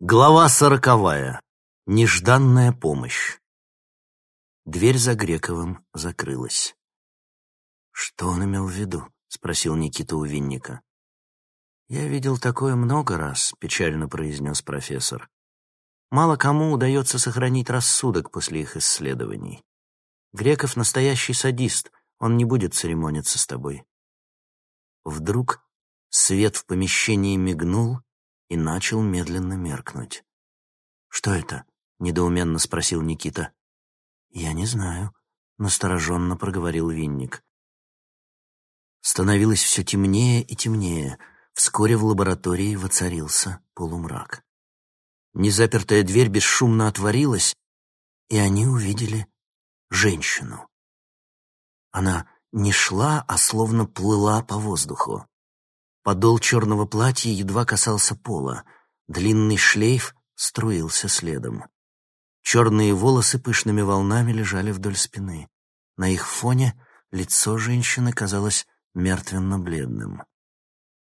Глава сороковая. Нежданная помощь. Дверь за Грековым закрылась. «Что он имел в виду?» — спросил Никита у Винника. «Я видел такое много раз», — печально произнес профессор. «Мало кому удается сохранить рассудок после их исследований. Греков — настоящий садист, он не будет церемониться с тобой». Вдруг свет в помещении мигнул, и начал медленно меркнуть. «Что это?» — недоуменно спросил Никита. «Я не знаю», — настороженно проговорил Винник. Становилось все темнее и темнее. Вскоре в лаборатории воцарился полумрак. Незапертая дверь бесшумно отворилась, и они увидели женщину. Она не шла, а словно плыла по воздуху. Подол черного платья едва касался пола. Длинный шлейф струился следом. Черные волосы пышными волнами лежали вдоль спины. На их фоне лицо женщины казалось мертвенно-бледным.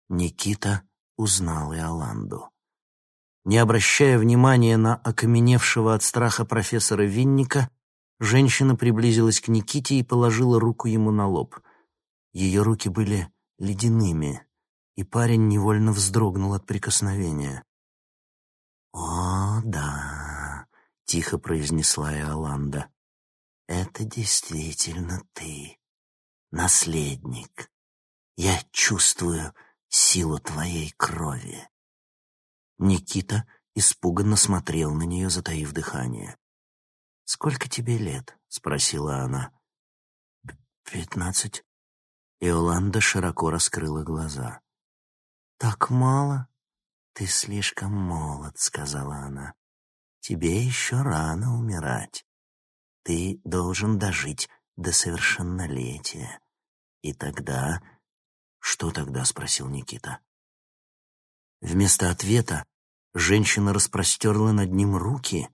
Никита узнал Иоланду. Не обращая внимания на окаменевшего от страха профессора Винника, женщина приблизилась к Никите и положила руку ему на лоб. Ее руки были ледяными, и парень невольно вздрогнул от прикосновения. «О, да», — тихо произнесла Иоланда, — «это действительно ты, наследник. Я чувствую силу твоей крови». Никита испуганно смотрел на нее, затаив дыхание. «Сколько тебе лет?» — спросила она. «Пятнадцать». Иоланда широко раскрыла глаза. «Так мало?» «Ты слишком молод», — сказала она. «Тебе еще рано умирать. Ты должен дожить до совершеннолетия. И тогда...» «Что тогда?» — спросил Никита. Вместо ответа женщина распростерла над ним руки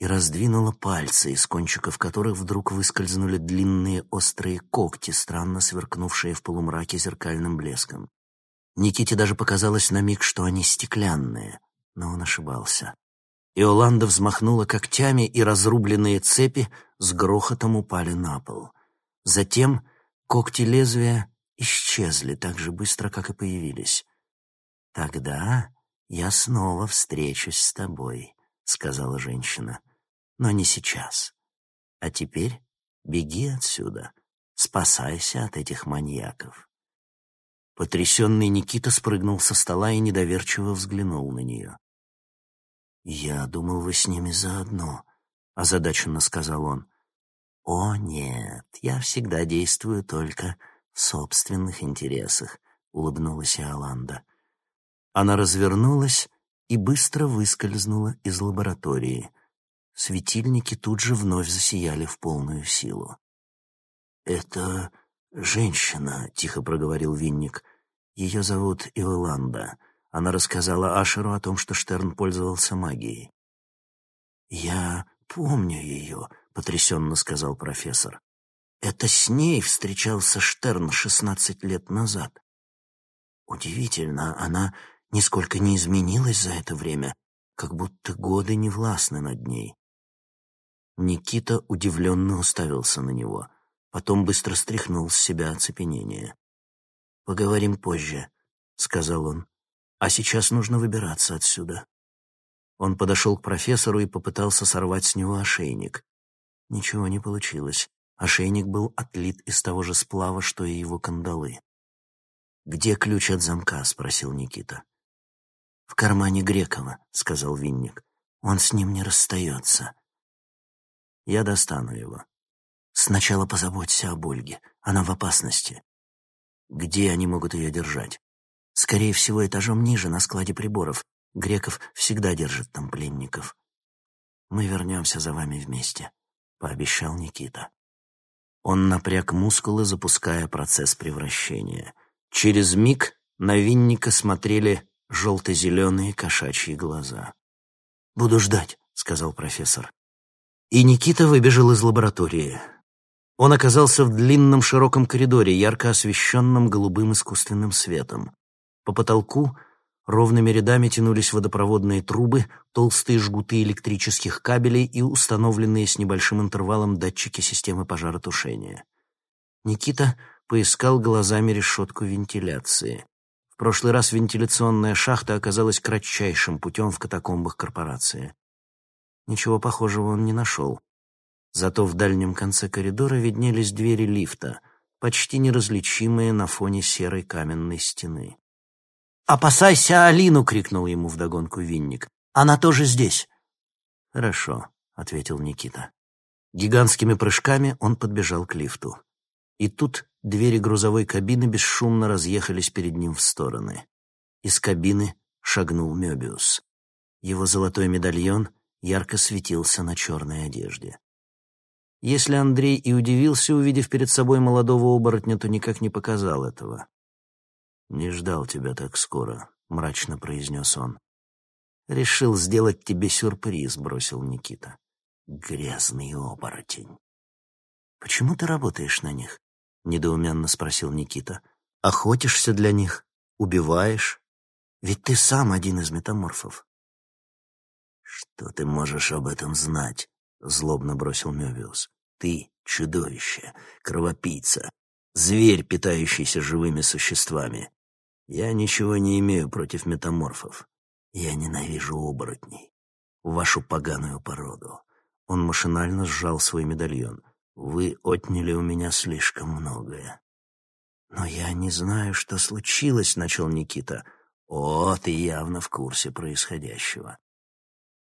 и раздвинула пальцы, из кончиков которых вдруг выскользнули длинные острые когти, странно сверкнувшие в полумраке зеркальным блеском. Никите даже показалось на миг, что они стеклянные, но он ошибался. Иоланда взмахнула когтями, и разрубленные цепи с грохотом упали на пол. Затем когти лезвия исчезли так же быстро, как и появились. «Тогда я снова встречусь с тобой», — сказала женщина. «Но не сейчас. А теперь беги отсюда, спасайся от этих маньяков». Потрясенный Никита спрыгнул со стола и недоверчиво взглянул на нее. «Я думал, вы с ними заодно», — озадаченно сказал он. «О, нет, я всегда действую только в собственных интересах», — улыбнулась Иоланда. Она развернулась и быстро выскользнула из лаборатории. Светильники тут же вновь засияли в полную силу. «Это «Женщина», — тихо проговорил Винник. «Ее зовут Иоланда. Она рассказала Ашеру о том, что Штерн пользовался магией». «Я помню ее», — потрясенно сказал профессор. «Это с ней встречался Штерн шестнадцать лет назад. Удивительно, она нисколько не изменилась за это время, как будто годы не властны над ней». Никита удивленно уставился на него — Потом быстро стряхнул с себя оцепенение. «Поговорим позже», — сказал он. «А сейчас нужно выбираться отсюда». Он подошел к профессору и попытался сорвать с него ошейник. Ничего не получилось. Ошейник был отлит из того же сплава, что и его кандалы. «Где ключ от замка?» — спросил Никита. «В кармане Грекова», — сказал Винник. «Он с ним не расстается». «Я достану его». Сначала позаботься об Ольге. Она в опасности. Где они могут ее держать? Скорее всего, этажом ниже, на складе приборов. Греков всегда держит там пленников. Мы вернемся за вами вместе, — пообещал Никита. Он напряг мускулы, запуская процесс превращения. Через миг на винника смотрели желто-зеленые кошачьи глаза. «Буду ждать», — сказал профессор. И Никита выбежал из лаборатории. Он оказался в длинном широком коридоре, ярко освещенном голубым искусственным светом. По потолку Ровными рядами тянулись водопроводные трубы, толстые жгуты электрических кабелей и установленные с небольшим интервалом датчики системы пожаротушения. Никита поискал глазами решетку вентиляции. В прошлый раз вентиляционная шахта оказалась кратчайшим путем в катакомбах корпорации. Ничего похожего он не нашел. Зато в дальнем конце коридора виднелись двери лифта, почти неразличимые на фоне серой каменной стены. «Опасайся Алину!» — крикнул ему вдогонку Винник. «Она тоже здесь!» «Хорошо», — ответил Никита. Гигантскими прыжками он подбежал к лифту. И тут двери грузовой кабины бесшумно разъехались перед ним в стороны. Из кабины шагнул Мёбиус. Его золотой медальон ярко светился на черной одежде. Если Андрей и удивился, увидев перед собой молодого оборотня, то никак не показал этого. «Не ждал тебя так скоро», — мрачно произнес он. «Решил сделать тебе сюрприз», — бросил Никита. «Грязный оборотень». «Почему ты работаешь на них?» — недоуменно спросил Никита. «Охотишься для них? Убиваешь? Ведь ты сам один из метаморфов». «Что ты можешь об этом знать?» — злобно бросил Мёбиус. «Ты — чудовище, кровопийца, зверь, питающийся живыми существами. Я ничего не имею против метаморфов. Я ненавижу оборотней. Вашу поганую породу. Он машинально сжал свой медальон. Вы отняли у меня слишком многое. Но я не знаю, что случилось, начал Никита. О, ты явно в курсе происходящего.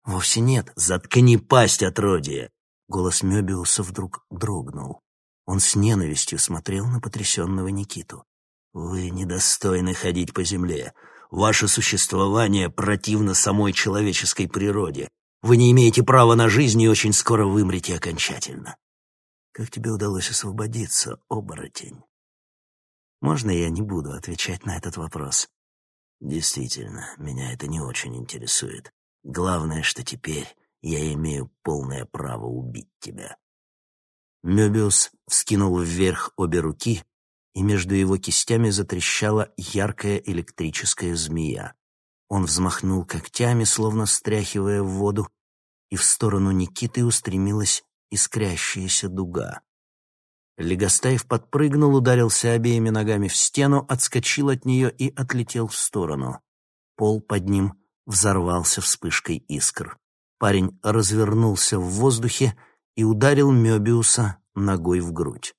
Вовсе нет. Заткни пасть, отродье! Голос Мёбиуса вдруг дрогнул. Он с ненавистью смотрел на потрясенного Никиту. Вы недостойны ходить по земле. Ваше существование противно самой человеческой природе. Вы не имеете права на жизнь и очень скоро вымрете окончательно. Как тебе удалось освободиться, оборотень? Можно я не буду отвечать на этот вопрос? Действительно, меня это не очень интересует. Главное, что теперь я имею полное право убить тебя. Мёбиус вскинул вверх обе руки, и между его кистями затрещала яркая электрическая змея. Он взмахнул когтями, словно стряхивая в воду, и в сторону Никиты устремилась искрящаяся дуга. Легостаев подпрыгнул, ударился обеими ногами в стену, отскочил от нее и отлетел в сторону. Пол под ним взорвался вспышкой искр. Парень развернулся в воздухе и ударил Мёбиуса ногой в грудь.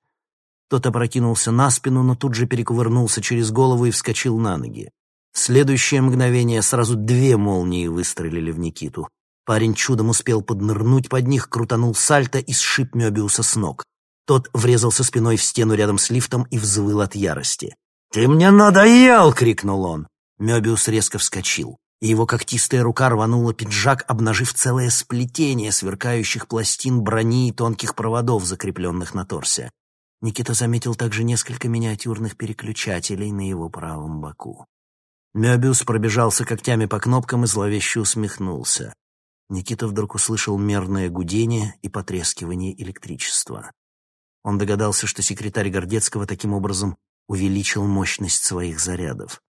Тот опрокинулся на спину, но тут же перекувырнулся через голову и вскочил на ноги. В следующее мгновение сразу две молнии выстрелили в Никиту. Парень чудом успел поднырнуть под них, крутанул сальто и сшиб Мёбиуса с ног. Тот врезался спиной в стену рядом с лифтом и взвыл от ярости. «Ты мне надоел!» — крикнул он. Мёбиус резко вскочил, и его когтистая рука рванула пиджак, обнажив целое сплетение сверкающих пластин брони и тонких проводов, закрепленных на торсе. Никита заметил также несколько миниатюрных переключателей на его правом боку. Мёбиус пробежался когтями по кнопкам и зловеще усмехнулся. Никита вдруг услышал мерное гудение и потрескивание электричества. Он догадался, что секретарь Гордецкого таким образом увеличил мощность своих зарядов.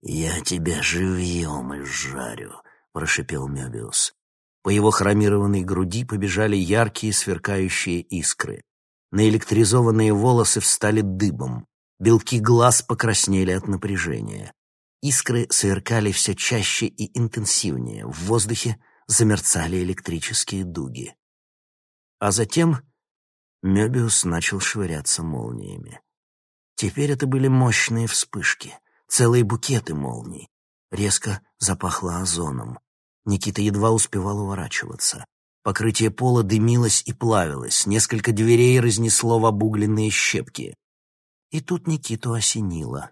«Я тебя живьем изжарю», — прошипел Мёбиус. По его хромированной груди побежали яркие сверкающие искры. Наэлектризованные волосы встали дыбом. Белки глаз покраснели от напряжения. Искры сверкали все чаще и интенсивнее. В воздухе замерцали электрические дуги. А затем Мёбиус начал швыряться молниями. Теперь это были мощные вспышки, целые букеты молний. Резко запахло озоном. Никита едва успевал уворачиваться. Покрытие пола дымилось и плавилось, несколько дверей разнесло в обугленные щепки. И тут Никиту осенило.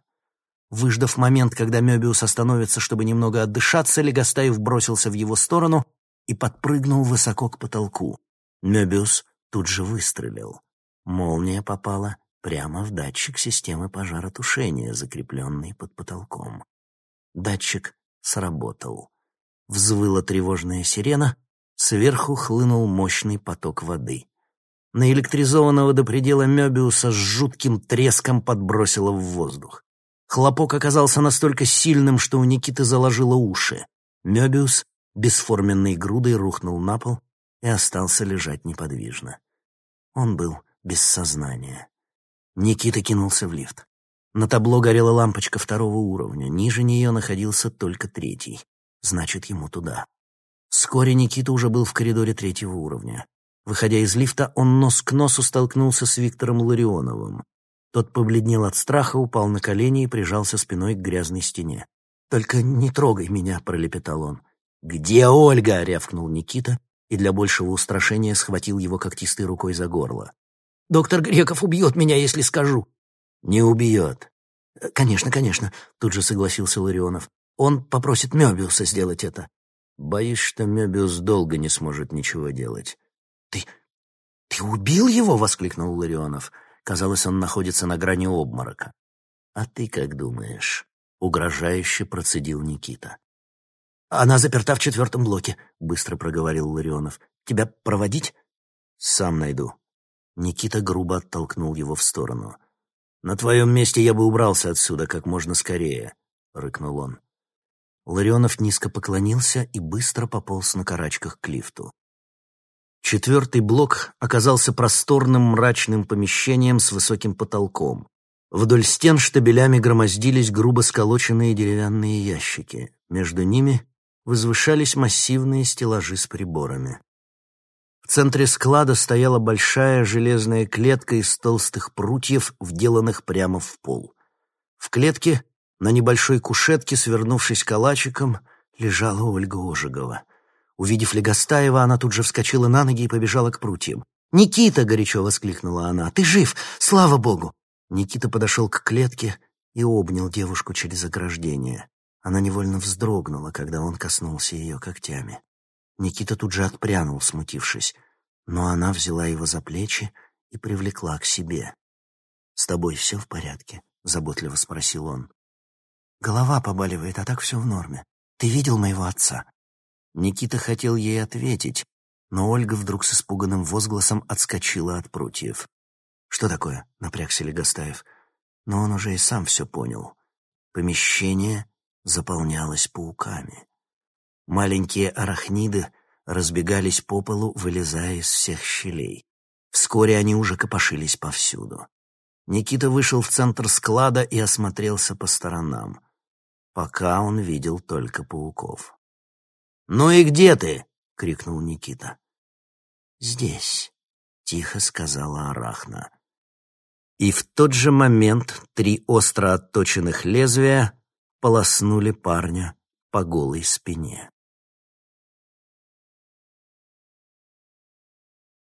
Выждав момент, когда Мёбиус остановится, чтобы немного отдышаться, Легостаев бросился в его сторону и подпрыгнул высоко к потолку. Мёбиус тут же выстрелил. Молния попала прямо в датчик системы пожаротушения, закрепленный под потолком. Датчик сработал. Взвыла тревожная сирена, Сверху хлынул мощный поток воды. Наэлектризованного до предела Мёбиуса с жутким треском подбросило в воздух. Хлопок оказался настолько сильным, что у Никиты заложило уши. Мёбиус бесформенной грудой рухнул на пол и остался лежать неподвижно. Он был без сознания. Никита кинулся в лифт. На табло горела лампочка второго уровня, ниже нее находился только третий. Значит, ему туда. Вскоре Никита уже был в коридоре третьего уровня. Выходя из лифта, он нос к носу столкнулся с Виктором Ларионовым. Тот побледнел от страха, упал на колени и прижался спиной к грязной стене. «Только не трогай меня», — пролепетал он. «Где Ольга?» — рявкнул Никита и для большего устрашения схватил его когтистой рукой за горло. «Доктор Греков убьет меня, если скажу». «Не убьет». «Конечно, конечно», — тут же согласился Ларионов. «Он попросит Мёбиуса сделать это». «Боюсь, что Мёбиус долго не сможет ничего делать». «Ты... ты убил его?» — воскликнул Ларионов. Казалось, он находится на грани обморока. «А ты как думаешь?» — угрожающе процедил Никита. «Она заперта в четвертом блоке», — быстро проговорил Ларионов. «Тебя проводить?» «Сам найду». Никита грубо оттолкнул его в сторону. «На твоем месте я бы убрался отсюда как можно скорее», — рыкнул он. Ларионов низко поклонился и быстро пополз на карачках к лифту. Четвертый блок оказался просторным мрачным помещением с высоким потолком. Вдоль стен штабелями громоздились грубо сколоченные деревянные ящики. Между ними возвышались массивные стеллажи с приборами. В центре склада стояла большая железная клетка из толстых прутьев, вделанных прямо в пол. В клетке, на небольшой кушетке, свернувшись калачиком, лежала Ольга Ожегова — Увидев Легостаева, она тут же вскочила на ноги и побежала к прутьям. «Никита!» — горячо воскликнула она. «Ты жив! Слава богу!» Никита подошел к клетке и обнял девушку через ограждение. Она невольно вздрогнула, когда он коснулся ее когтями. Никита тут же отпрянул, смутившись, но она взяла его за плечи и привлекла к себе. «С тобой все в порядке?» — заботливо спросил он. «Голова побаливает, а так все в норме. Ты видел моего отца?» Никита хотел ей ответить, но Ольга вдруг с испуганным возгласом отскочила от прутьев. «Что такое?» — напрягся Легостаев. Но он уже и сам все понял. Помещение заполнялось пауками. Маленькие арахниды разбегались по полу, вылезая из всех щелей. Вскоре они уже копошились повсюду. Никита вышел в центр склада и осмотрелся по сторонам. Пока он видел только пауков. «Ну и где ты?» — крикнул Никита. «Здесь», — тихо сказала Арахна. И в тот же момент три остро отточенных лезвия полоснули парня по голой спине.